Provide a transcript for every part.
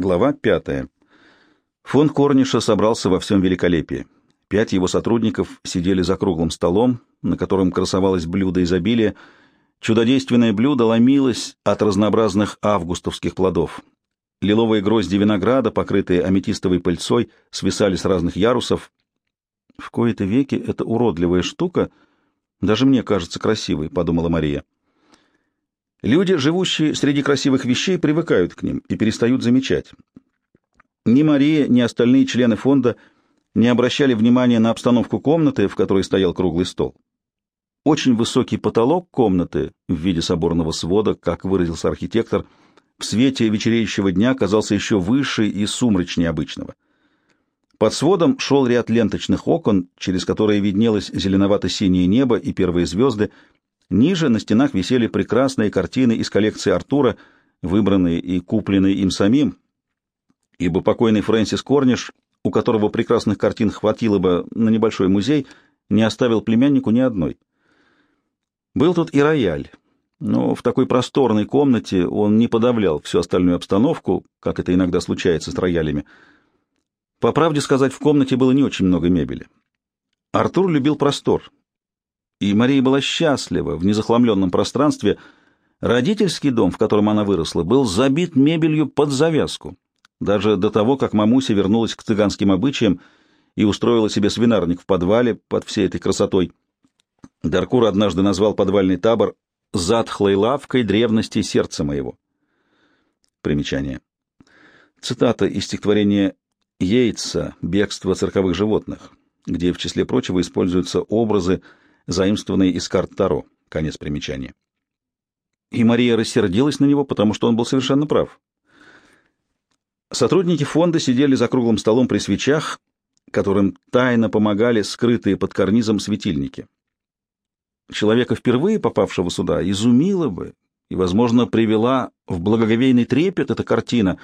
Глава пятая. Фонд Корниша собрался во всем великолепии. Пять его сотрудников сидели за круглым столом, на котором красовалось блюдо изобилия. Чудодейственное блюдо ломилось от разнообразных августовских плодов. Лиловые грозди винограда, покрытые аметистовой пыльцой, свисали с разных ярусов. В кои-то веки эта уродливая штука даже мне кажется красивой, — подумала Мария. Люди, живущие среди красивых вещей, привыкают к ним и перестают замечать. Ни Мария, ни остальные члены фонда не обращали внимания на обстановку комнаты, в которой стоял круглый стол. Очень высокий потолок комнаты в виде соборного свода, как выразился архитектор, в свете вечереющего дня казался еще выше и сумрачнее обычного. Под сводом шел ряд ленточных окон, через которые виднелось зеленовато-синее небо и первые звезды, Ниже на стенах висели прекрасные картины из коллекции Артура, выбранные и купленные им самим, ибо покойный Фрэнсис Корниш, у которого прекрасных картин хватило бы на небольшой музей, не оставил племяннику ни одной. Был тут и рояль, но в такой просторной комнате он не подавлял всю остальную обстановку, как это иногда случается с роялями. По правде сказать, в комнате было не очень много мебели. Артур любил простор, и Мария была счастлива в незахламленном пространстве. Родительский дом, в котором она выросла, был забит мебелью под завязку. Даже до того, как мамуся вернулась к цыганским обычаям и устроила себе свинарник в подвале под всей этой красотой. Даркур однажды назвал подвальный табор «затхлой лавкой древности сердца моего». Примечание. Цитата из стихотворения Йейтса «Бегство цирковых животных», где, в числе прочего, используются образы, заимствованные из карт Таро. Конец примечания. И Мария рассердилась на него, потому что он был совершенно прав. Сотрудники фонда сидели за круглым столом при свечах, которым тайно помогали скрытые под карнизом светильники. Человека, впервые попавшего сюда, изумила бы и, возможно, привела в благоговейный трепет эта картина,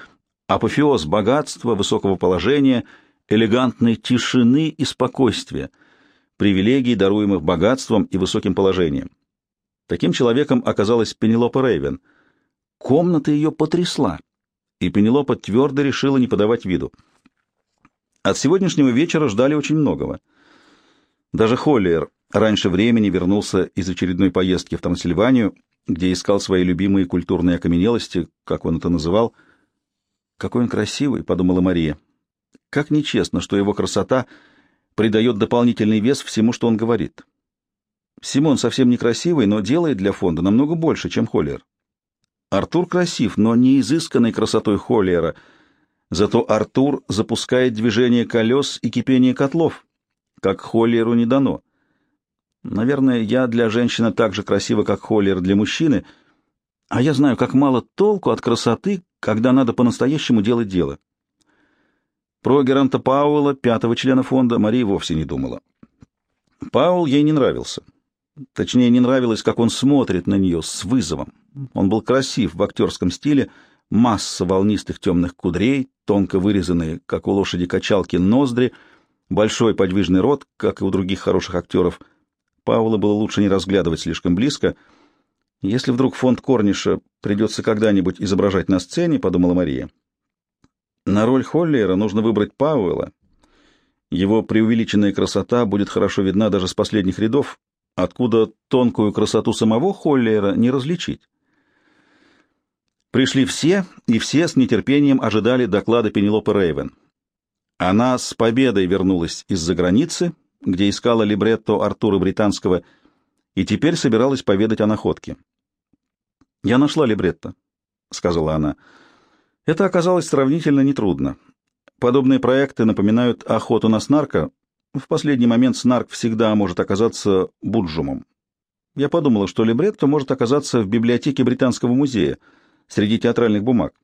апофеоз богатства, высокого положения, элегантной тишины и спокойствия — привилегий, даруемых богатством и высоким положением. Таким человеком оказалась Пенелопа Рейвен. Комната ее потрясла, и Пенелопа твердо решила не подавать виду. От сегодняшнего вечера ждали очень многого. Даже Холлиер раньше времени вернулся из очередной поездки в Трансильванию, где искал свои любимые культурные окаменелости, как он это называл. «Какой он красивый», — подумала Мария. «Как нечестно, что его красота — придает дополнительный вес всему, что он говорит. Симон совсем некрасивый, но делает для фонда намного больше, чем Холлер. Артур красив, но не изысканной красотой Холлера. Зато Артур запускает движение колес и кипение котлов, как Холлеру не дано. Наверное, я для женщины так же красива, как Холлер для мужчины, а я знаю, как мало толку от красоты, когда надо по-настоящему делать дело. Про Геранта Пауэлла, пятого члена фонда, Мария вовсе не думала. Пауэлл ей не нравился. Точнее, не нравилось, как он смотрит на нее с вызовом. Он был красив в актерском стиле, масса волнистых темных кудрей, тонко вырезанные, как у лошади качалки, ноздри, большой подвижный рот, как и у других хороших актеров. Пауэлла было лучше не разглядывать слишком близко. Если вдруг фонд Корниша придется когда-нибудь изображать на сцене, подумала Мария, на роль Холлера нужно выбрать Пауэлла. Его преувеличенная красота будет хорошо видна даже с последних рядов, откуда тонкую красоту самого Холлера не различить. Пришли все, и все с нетерпением ожидали доклада Пенелопы Рейвен. Она с победой вернулась из-за границы, где искала либретто Артура Британского, и теперь собиралась поведать о находке. «Я нашла либретто», — сказала она, — это оказалось сравнительно нетрудно. Подобные проекты напоминают охоту на снарка. В последний момент снарк всегда может оказаться буджумом. Я подумала, что либретто может оказаться в библиотеке Британского музея среди театральных бумаг.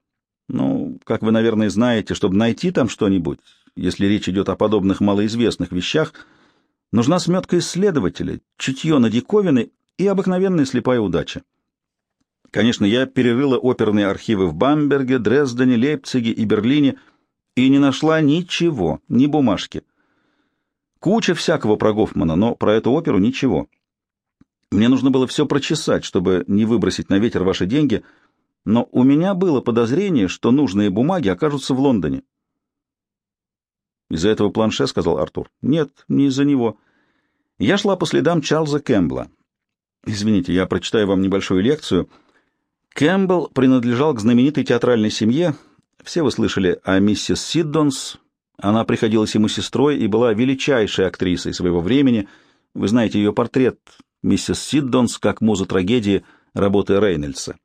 Ну, как вы, наверное, знаете, чтобы найти там что-нибудь, если речь идет о подобных малоизвестных вещах, нужна сметка исследователя, чутье на диковины и обыкновенная слепая удача. Конечно, я перерыла оперные архивы в Бамберге, Дрездене, Лейпциге и Берлине и не нашла ничего, ни бумажки. Куча всякого про Гофмана, но про эту оперу ничего. Мне нужно было все прочесать, чтобы не выбросить на ветер ваши деньги. но у меня было подозрение, что нужные бумаги окажутся в Лондоне. «Из-за этого планше?» — сказал Артур. «Нет, не из-за него. Я шла по следам Чарльза Кэмпбелла. Извините, я прочитаю вам небольшую лекцию. Кэмпбелл принадлежал к знаменитой театральной семье. Все вы слышали о миссис Сиддонс. Она приходилась ему сестрой и была величайшей актрисой своего времени. Вы знаете ее портрет, миссис Сиддонс, как муза трагедии работы Рейнольдса.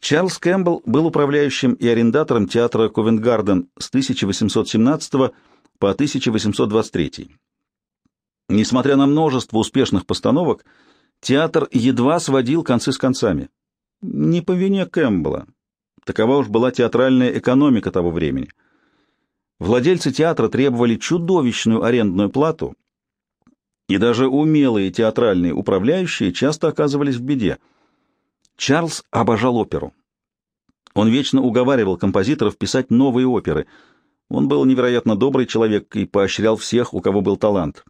Чарльз Кэмпбелл был управляющим и арендатором театра Ковент-Гарден с 1817 по 1823. Несмотря на множество успешных постановок, театр едва сводил концы с концами. Не по вине Кэмпбелла. Такова уж была театральная экономика того времени. Владельцы театра требовали чудовищную арендную плату, и даже умелые театральные управляющие часто оказывались в беде — Чарльз обожал оперу. Он вечно уговаривал композиторов писать новые оперы. Он был невероятно добрый человек и поощрял всех, у кого был талант.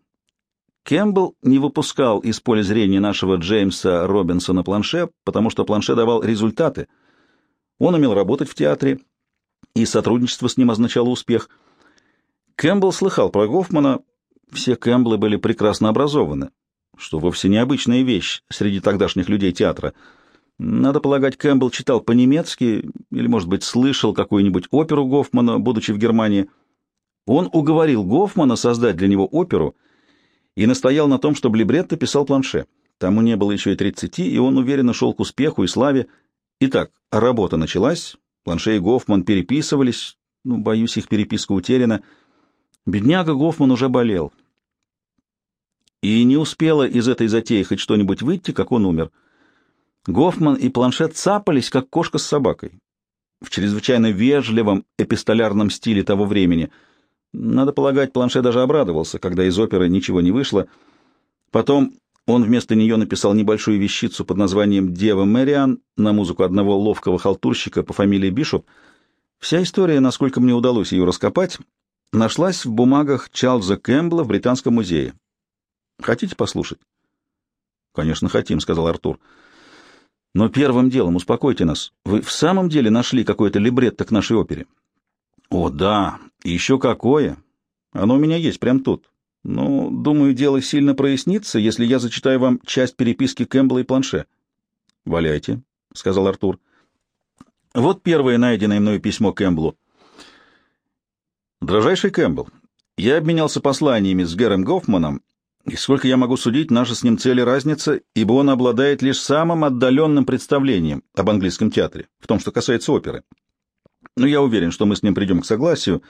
Кэмпбелл не выпускал из поля зрения нашего Джеймса Робинсона планше, потому что планше давал результаты. Он умел работать в театре, и сотрудничество с ним означало успех. Кэмпбелл слыхал про Гофмана, все Кэмпбеллы были прекрасно образованы, что вовсе необычная вещь среди тогдашних людей театра — надо полагать, Кэмпбелл читал по-немецки или, может быть, слышал какую-нибудь оперу Гофмана, будучи в Германии. Он уговорил Гофмана создать для него оперу и настоял на том, чтобы либретто писал планше. Тому не было еще и тридцати, и он уверенно шел к успеху и славе. Итак, работа началась, планше и Гофман переписывались, ну, боюсь, их переписка утеряна. Бедняга Гофман уже болел. И не успела из этой затеи хоть что-нибудь выйти, как он умер — Гофман и Планшет цапались, как кошка с собакой. В чрезвычайно вежливом эпистолярном стиле того времени. Надо полагать, Планшет даже обрадовался, когда из оперы ничего не вышло. Потом он вместо нее написал небольшую вещицу под названием «Дева Мэриан» на музыку одного ловкого халтурщика по фамилии Бишоп. Вся история, насколько мне удалось ее раскопать, нашлась в бумагах Чарльза Кэмпбелла в Британском музее. Хотите послушать? — Конечно, хотим, — сказал Артур. — но первым делом успокойте нас. Вы в самом деле нашли какое-то либретто к нашей опере? О, да, еще какое. Оно у меня есть прямо тут. Но, думаю, дело сильно прояснится, если я зачитаю вам часть переписки Кэмпбелла и Планше. Валяйте, — сказал Артур. Вот первое найденное мною письмо Кэмпбеллу. Дорожайший Кэмпбелл, я обменялся посланиями с Гэром Гофманом и сколько я могу судить, наша с ним цели разница, ибо он обладает лишь самым отдаленным представлением об английском театре, в том, что касается оперы. Но я уверен, что мы с ним придем к согласию,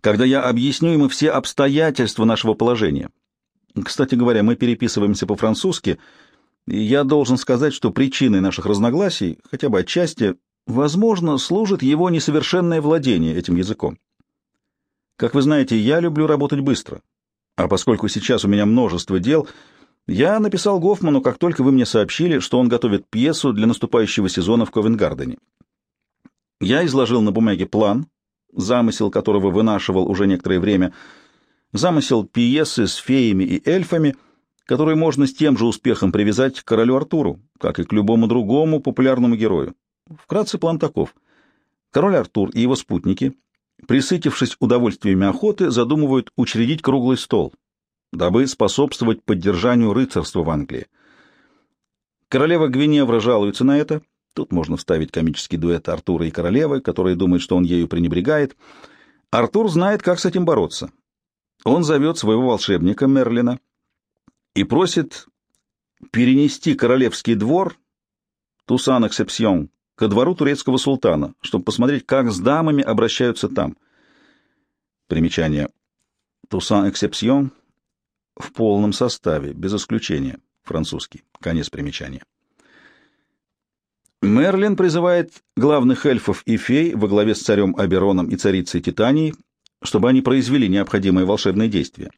когда я объясню ему все обстоятельства нашего положения. Кстати говоря, мы переписываемся по-французски, и я должен сказать, что причиной наших разногласий, хотя бы отчасти, возможно, служит его несовершенное владение этим языком. Как вы знаете, я люблю работать быстро, а поскольку сейчас у меня множество дел, я написал Гофману, как только вы мне сообщили, что он готовит пьесу для наступающего сезона в Ковенгардене. Я изложил на бумаге план, замысел которого вынашивал уже некоторое время, замысел пьесы с феями и эльфами, который можно с тем же успехом привязать к королю Артуру, как и к любому другому популярному герою. Вкратце план таков. Король Артур и его спутники присытившись удовольствиями охоты, задумывают учредить круглый стол, дабы способствовать поддержанию рыцарства в Англии. Королева Гвиневра жалуется на это. Тут можно вставить комический дуэт Артура и королевы, которая думает, что он ею пренебрегает. Артур знает, как с этим бороться. Он зовет своего волшебника Мерлина и просит перенести королевский двор Тусан Эксепсион ко двору турецкого султана, чтобы посмотреть, как с дамами обращаются там. Примечание. Тусан эксепсион в полном составе, без исключения. Французский. Конец примечания. Мерлин призывает главных эльфов и фей во главе с царем Абероном и царицей Титанией, чтобы они произвели необходимые волшебные действия.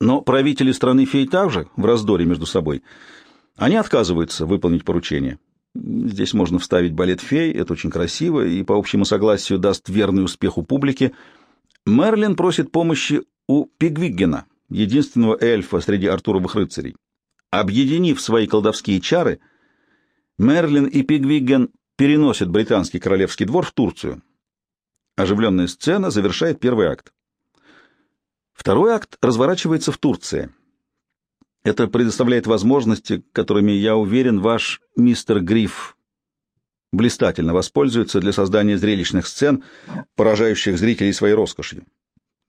Но правители страны фей также в раздоре между собой. Они отказываются выполнить поручение. Здесь можно вставить балет фей, это очень красиво и по общему согласию даст верный успех у публики. Мерлин просит помощи у Пигвиггена, единственного эльфа среди Артуровых рыцарей. Объединив свои колдовские чары, Мерлин и Пигвигген переносит британский королевский двор в Турцию. Оживленная сцена завершает первый акт. Второй акт разворачивается в Турции. Это предоставляет возможности, которыми, я уверен, ваш мистер Гриф блистательно воспользуется для создания зрелищных сцен, поражающих зрителей своей роскошью.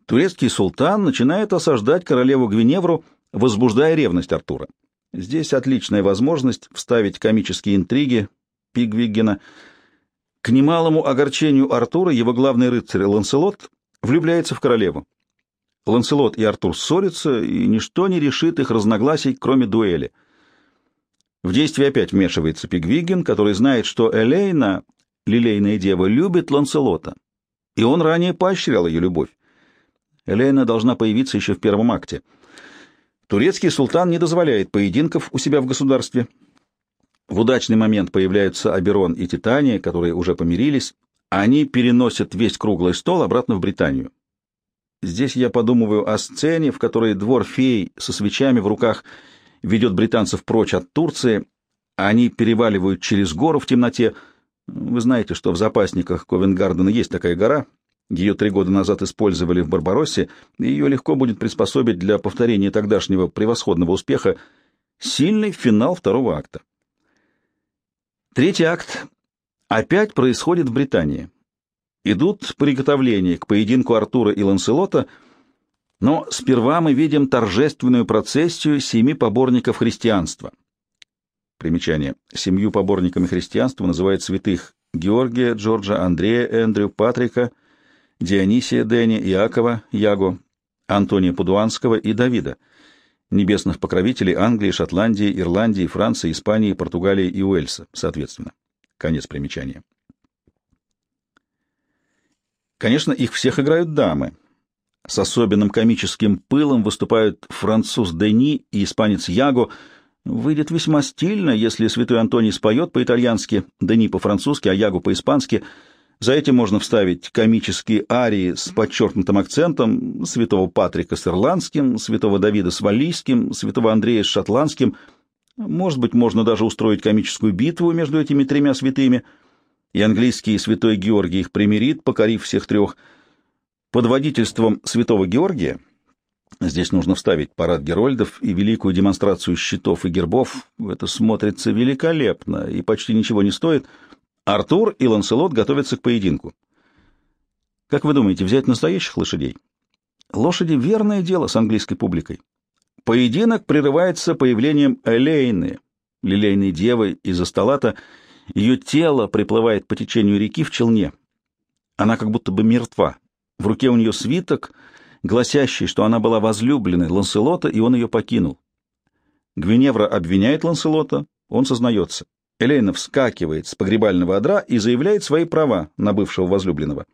Турецкий султан начинает осаждать королеву Гвиневру, возбуждая ревность Артура. Здесь отличная возможность вставить комические интриги Пигвиггена — к немалому огорчению Артура его главный рыцарь Ланселот влюбляется в королеву. Ланселот и Артур ссорятся, и ничто не решит их разногласий, кроме дуэли. В действие опять вмешивается Пигвиген, который знает, что Элейна, лилейная дева, любит Ланселота, и он ранее поощрял ее любовь. Элейна должна появиться еще в первом акте. Турецкий султан не дозволяет поединков у себя в государстве, в удачный момент появляются Аберон и Титания, которые уже помирились. Они переносят весь круглый стол обратно в Британию. Здесь я подумываю о сцене, в которой двор фей со свечами в руках ведет британцев прочь от Турции. Они переваливают через гору в темноте. Вы знаете, что в запасниках Ковенгардена есть такая гора. Ее три года назад использовали в Барбароссе, и ее легко будет приспособить для повторения тогдашнего превосходного успеха. Сильный финал второго акта. Третий акт опять происходит в Британии. Идут приготовления к поединку Артура и Ланселота, но сперва мы видим торжественную процессию семи поборников христианства. Примечание. Семью поборниками христианства называют святых Георгия, Джорджа, Андрея, Эндрю, Патрика, Дионисия, Дени, Иакова, Яго, Антония Пудуанского и Давида, небесных покровителей Англии, Шотландии, Ирландии, Франции, Испании, Португалии и Уэльса, соответственно. Конец примечания. Конечно, их всех играют дамы. С особенным комическим пылом выступают француз Дени и испанец Яго. Выйдет весьма стильно, если святой Антоний споет по-итальянски, Дени по-французски, а Яго по-испански — за этим можно вставить комические арии с подчеркнутым акцентом святого Патрика с ирландским, святого Давида с валлийским, святого Андрея с шотландским. Может быть, можно даже устроить комическую битву между этими тремя святыми, и английский святой Георгий их примирит, покорив всех трех. Под водительством святого Георгия Здесь нужно вставить парад герольдов и великую демонстрацию щитов и гербов. Это смотрится великолепно и почти ничего не стоит — Артур и Ланселот готовятся к поединку. Как вы думаете, взять настоящих лошадей? Лошади — верное дело с английской публикой. Поединок прерывается появлением Элейны, лилейной девы из Асталата. Ее тело приплывает по течению реки в челне. Она как будто бы мертва. В руке у нее свиток, гласящий, что она была возлюбленной Ланселота, и он ее покинул. Гвиневра обвиняет Ланселота, он сознается. Элейна вскакивает с погребального одра и заявляет свои права на бывшего возлюбленного.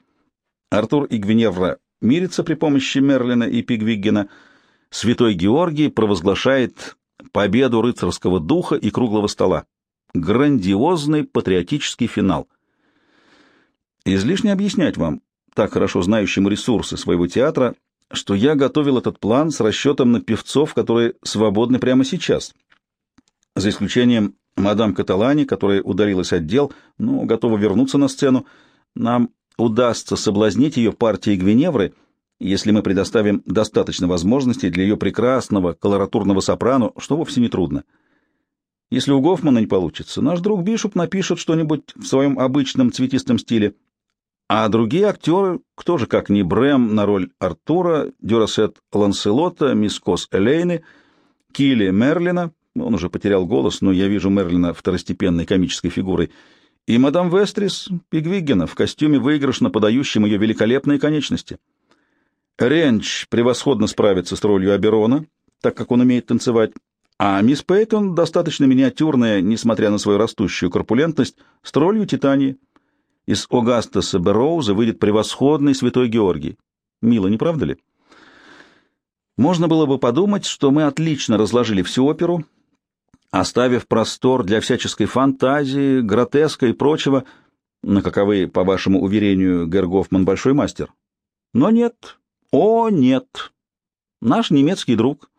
Артур и Гвиневра мирятся при помощи Мерлина и Пигвиггена. Святой Георгий провозглашает победу рыцарского духа и круглого стола. Грандиозный патриотический финал. Излишне объяснять вам, так хорошо знающему ресурсы своего театра, что я готовил этот план с расчетом на певцов, которые свободны прямо сейчас. За исключением Мадам Каталани, которая удалилась от дел, но готова вернуться на сцену, нам удастся соблазнить ее партией Гвиневры, если мы предоставим достаточно возможностей для ее прекрасного колоратурного сопрано, что вовсе не трудно. Если у Гофмана не получится, наш друг Бишоп напишет что-нибудь в своем обычном цветистом стиле. А другие актеры, кто же как не Брэм на роль Артура, Дюрасет Ланселота, Мискос Элейны, Килли Мерлина, он уже потерял голос, но я вижу Мерлина второстепенной комической фигурой. И мадам Вестрис Пигвиггена в костюме выигрышно подающем ее великолепные конечности. Ренч превосходно справится с ролью Аберона, так как он умеет танцевать, а мисс Пейтон достаточно миниатюрная, несмотря на свою растущую корпулентность, с ролью Титании. Из Огастаса Берроуза выйдет превосходный святой Георгий. Мило, не правда ли? Можно было бы подумать, что мы отлично разложили всю оперу, оставив простор для всяческой фантазии, гротеска и прочего, на каковы, по вашему уверению, Гергофман большой мастер. Но нет, о нет, наш немецкий друг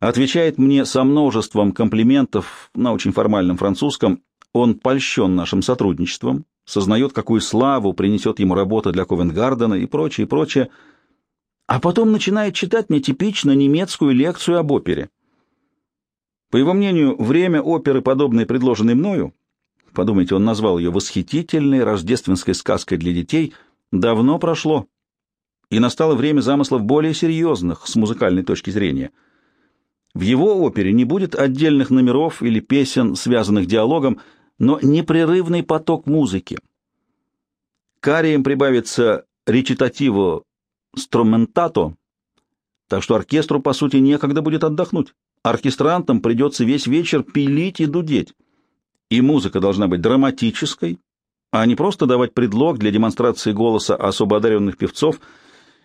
отвечает мне со множеством комплиментов на очень формальном французском, Он польщен нашим сотрудничеством, сознает, какую славу принесет ему работа для Ковенгардена и прочее, и прочее, а потом начинает читать мне типично немецкую лекцию об опере. По его мнению, время оперы, подобной предложенной мною, подумайте, он назвал ее восхитительной рождественской сказкой для детей, давно прошло, и настало время замыслов более серьезных с музыкальной точки зрения. В его опере не будет отдельных номеров или песен, связанных диалогом, но непрерывный поток музыки. К ариям прибавится речитативо струментато, так что оркестру, по сути, некогда будет отдохнуть. Оркестрантам придется весь вечер пилить и дудеть. И музыка должна быть драматической, а не просто давать предлог для демонстрации голоса особо одаренных певцов,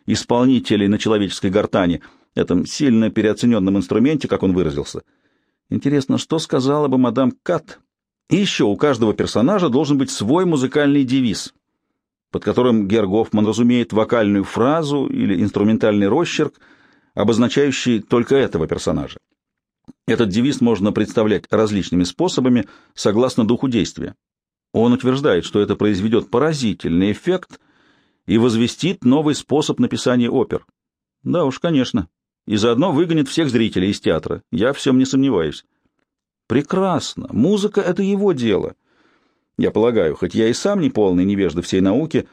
исполнителей на человеческой гортани, этом сильно переоцененном инструменте, как он выразился. Интересно, что сказала бы мадам Кат? И еще у каждого персонажа должен быть свой музыкальный девиз, под которым Гергофман разумеет вокальную фразу или инструментальный росчерк, обозначающий только этого персонажа. Этот девиз можно представлять различными способами согласно духу действия. Он утверждает, что это произведет поразительный эффект и возвестит новый способ написания опер. Да уж, конечно. И заодно выгонит всех зрителей из театра. Я всем не сомневаюсь. Прекрасно. Музыка — это его дело. Я полагаю, хоть я и сам не полный невежда всей науки,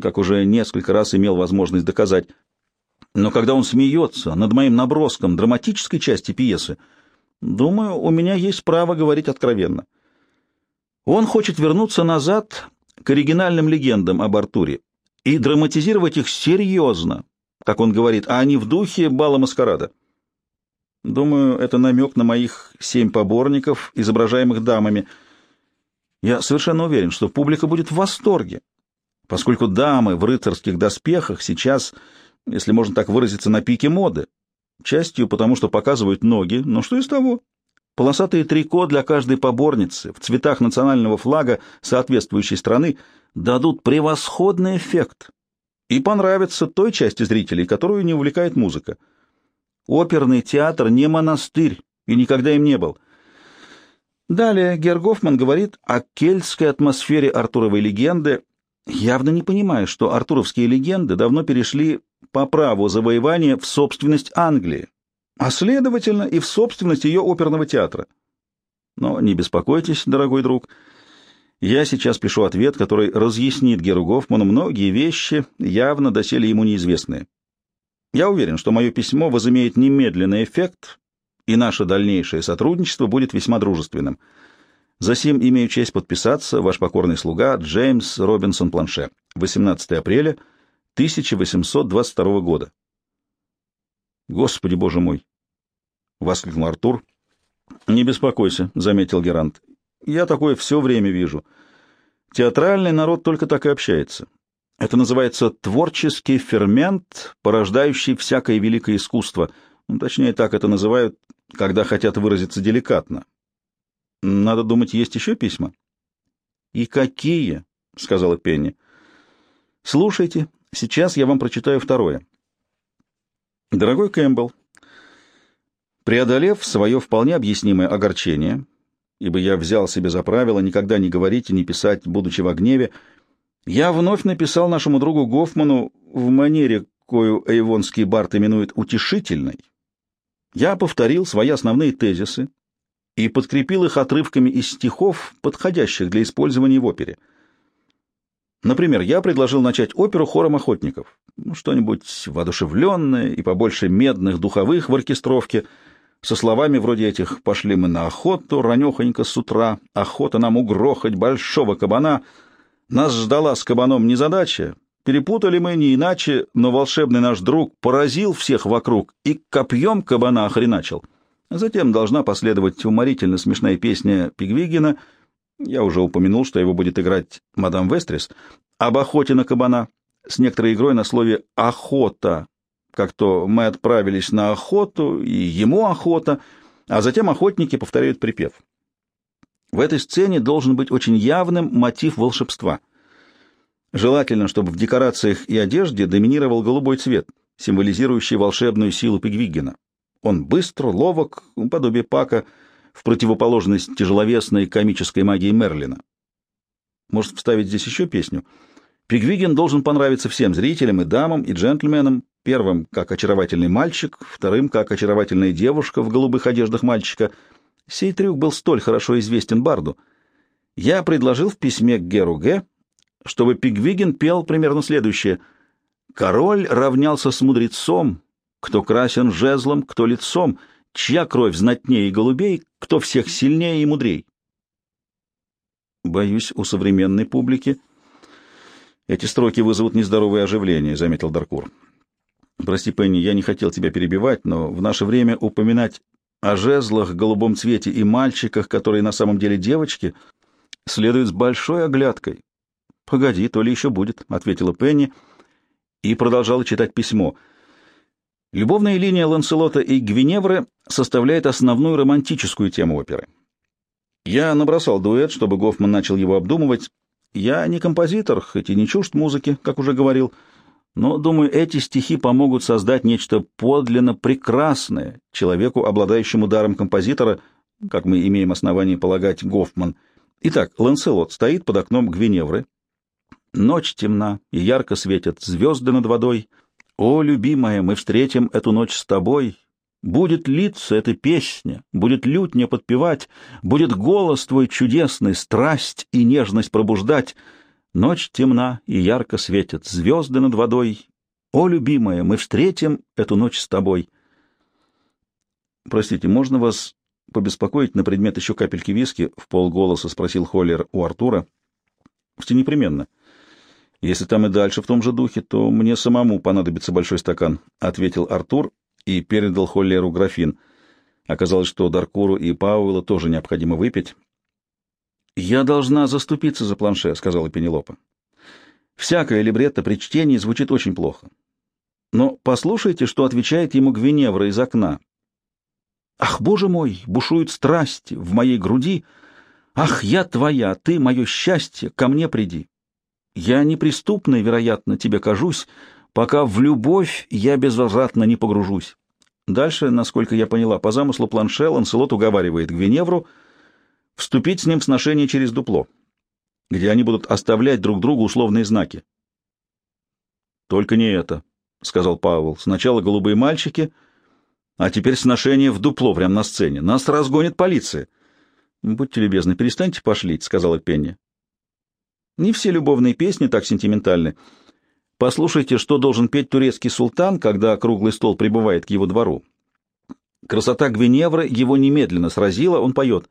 как уже несколько раз имел возможность доказать, но когда он смеется над моим наброском драматической части пьесы, Думаю, у меня есть право говорить откровенно. Он хочет вернуться назад к оригинальным легендам об Артуре и драматизировать их серьезно, как он говорит, а не в духе бала маскарада. Думаю, это намек на моих семь поборников, изображаемых дамами. Я совершенно уверен, что публика будет в восторге, поскольку дамы в рыцарских доспехах сейчас, если можно так выразиться, на пике моды. Частью потому, что показывают ноги, но что из того? Полосатые трико для каждой поборницы в цветах национального флага соответствующей страны дадут превосходный эффект и понравятся той части зрителей, которую не увлекает музыка. Оперный театр не монастырь и никогда им не был. Далее Гергофман говорит о кельтской атмосфере Артуровой легенды, явно не понимая, что артуровские легенды давно перешли по праву завоевания в собственность Англии, а следовательно и в собственность ее оперного театра. Но не беспокойтесь, дорогой друг, я сейчас пишу ответ, который разъяснит Геру Гофману многие вещи, явно доселе ему неизвестные. Я уверен, что мое письмо возымеет немедленный эффект, и наше дальнейшее сотрудничество будет весьма дружественным. Засим имею честь подписаться, ваш покорный слуга Джеймс Робинсон Планше. 18 апреля 1822 года. «Господи, боже мой!» — воскликнул Артур. «Не беспокойся», — заметил Герант. «Я такое все время вижу. Театральный народ только так и общается. Это называется творческий фермент, порождающий всякое великое искусство. Ну, точнее, так это называют, когда хотят выразиться деликатно. Надо думать, есть еще письма?» «И какие?» — сказала Пенни. «Слушайте, Сейчас я вам прочитаю второе. Дорогой Кэмпбелл, преодолев свое вполне объяснимое огорчение, ибо я взял себе за правило никогда не говорить и не писать, будучи в гневе, я вновь написал нашему другу Гофману в манере, кою эйвонский Барт именует утешительной. Я повторил свои основные тезисы и подкрепил их отрывками из стихов, подходящих для использования в опере — Например, я предложил начать оперу хором охотников. Ну, что-нибудь воодушевленное и побольше медных духовых в оркестровке, со словами вроде этих «пошли мы на охоту, ранехонько с утра, охота нам угрохать большого кабана». Нас ждала с кабаном незадача, перепутали мы не иначе, но волшебный наш друг поразил всех вокруг и копьем кабана охреначил. Затем должна последовать уморительно смешная песня Пигвигина — я уже упомянул, что его будет играть мадам Вестрис, об охоте на кабана с некоторой игрой на слове «охота», как то мы отправились на охоту, и ему охота, а затем охотники повторяют припев. В этой сцене должен быть очень явным мотив волшебства. Желательно, чтобы в декорациях и одежде доминировал голубой цвет, символизирующий волшебную силу Пигвиггена. Он быстр, ловок, подобие Пака — в противоположность тяжеловесной комической магии Мерлина. Может, вставить здесь еще песню? Пигвиген должен понравиться всем зрителям, и дамам, и джентльменам. Первым, как очаровательный мальчик, вторым, как очаровательная девушка в голубых одеждах мальчика. Сей трюк был столь хорошо известен Барду. Я предложил в письме к Геру Г., чтобы Пигвиген пел примерно следующее. «Король равнялся с мудрецом, кто красен жезлом, кто лицом, чья кровь знатнее голубей, кто всех сильнее и мудрей». Боюсь, у современной публики эти строки вызовут нездоровое оживление, — заметил Даркур. Прости, Пенни, я не хотел тебя перебивать, но в наше время упоминать о жезлах, голубом цвете и мальчиках, которые на самом деле девочки, следует с большой оглядкой. — Погоди, то ли еще будет, — ответила Пенни и продолжала читать письмо. Любовная линия Ланселота и Гвиневры составляет основную романтическую тему оперы. Я набросал дуэт, чтобы Гофман начал его обдумывать. Я не композитор, хоть и не чужд музыки, как уже говорил, но, думаю, эти стихи помогут создать нечто подлинно прекрасное человеку, обладающему даром композитора, как мы имеем основание полагать Гофман. Итак, Ланселот стоит под окном Гвиневры. Ночь темна, и ярко светят звезды над водой. О, любимая, мы встретим эту ночь с тобой, Будет литься эта песня, будет лютня подпевать, будет голос твой чудесный, страсть и нежность пробуждать. Ночь темна и ярко светят звезды над водой. О, любимая, мы встретим эту ночь с тобой. Простите, можно вас побеспокоить на предмет еще капельки виски? В полголоса спросил Холлер у Артура. Все непременно. Если там и дальше в том же духе, то мне самому понадобится большой стакан, ответил Артур и передал Холлеру графин. Оказалось, что Даркуру и Пауэлла тоже необходимо выпить. «Я должна заступиться за планше», — сказала Пенелопа. «Всякое либретто при чтении звучит очень плохо. Но послушайте, что отвечает ему Гвиневра из окна. «Ах, боже мой, бушуют страсти в моей груди! Ах, я твоя, ты мое счастье, ко мне приди! Я неприступной, вероятно, тебе кажусь, пока в любовь я безвозвратно не погружусь. Дальше, насколько я поняла, по замыслу планше Ланселот уговаривает Гвиневру вступить с ним в сношение через дупло, где они будут оставлять друг другу условные знаки. «Только не это», — сказал Павел. «Сначала голубые мальчики, а теперь сношение в дупло прямо на сцене. Нас разгонит полиция». «Будьте любезны, перестаньте пошлить», — сказала Пенни. «Не все любовные песни так сентиментальны». Послушайте, что должен петь турецкий султан, когда круглый стол прибывает к его двору. Красота Гвиневры его немедленно сразила, он поет.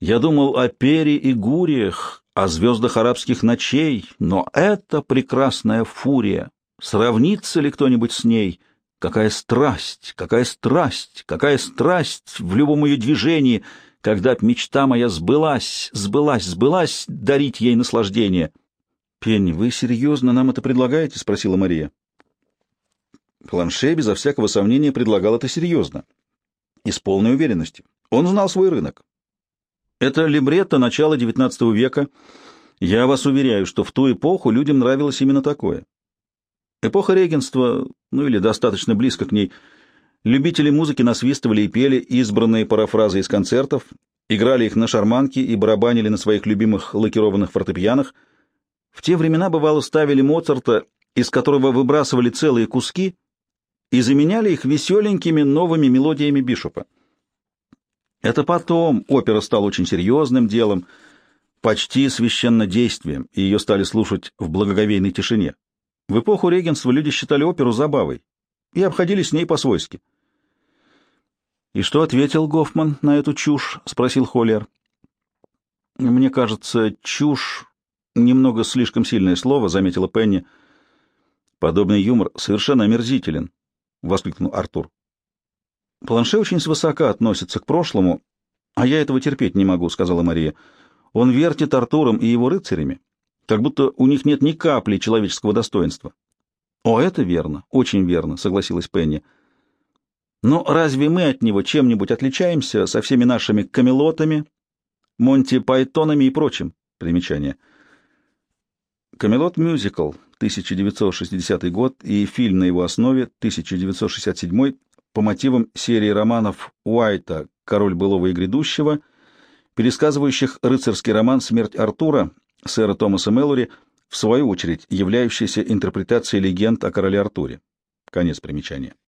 «Я думал о пере и гуриях, о звездах арабских ночей, но это прекрасная фурия. Сравнится ли кто-нибудь с ней? Какая страсть, какая страсть, какая страсть в любом ее движении, когда мечта моя сбылась, сбылась, сбылась, дарить ей наслаждение». «Пенни, вы серьезно нам это предлагаете?» — спросила Мария. Планше безо всякого сомнения предлагал это серьезно и с полной уверенностью. Он знал свой рынок. Это либретто начала XIX века. Я вас уверяю, что в ту эпоху людям нравилось именно такое. Эпоха регенства, ну или достаточно близко к ней, любители музыки насвистывали и пели избранные парафразы из концертов, играли их на шарманке и барабанили на своих любимых лакированных фортепианах — в те времена, бывало, ставили Моцарта, из которого выбрасывали целые куски, и заменяли их веселенькими новыми мелодиями Бишопа. Это потом опера стала очень серьезным делом, почти священнодействием, и ее стали слушать в благоговейной тишине. В эпоху регенства люди считали оперу забавой и обходились с ней по-свойски. «И что ответил Гофман на эту чушь?» — спросил Холлер. «Мне кажется, чушь Немного слишком сильное слово, заметила Пенни. Подобный юмор совершенно омерзителен, воскликнул Артур. Планше очень свысока относится к прошлому, а я этого терпеть не могу, сказала Мария. Он вертит Артуром и его рыцарями, как будто у них нет ни капли человеческого достоинства. О, это верно, очень верно, согласилась Пенни. Но разве мы от него чем-нибудь отличаемся со всеми нашими камелотами, Монти Пайтонами и прочим? Примечание — Камелот мюзикл 1960 год и фильм на его основе 1967 по мотивам серии романов Уайта «Король былого и грядущего», пересказывающих рыцарский роман «Смерть Артура» сэра Томаса Мэллори, в свою очередь являющийся интерпретацией легенд о короле Артуре. Конец примечания.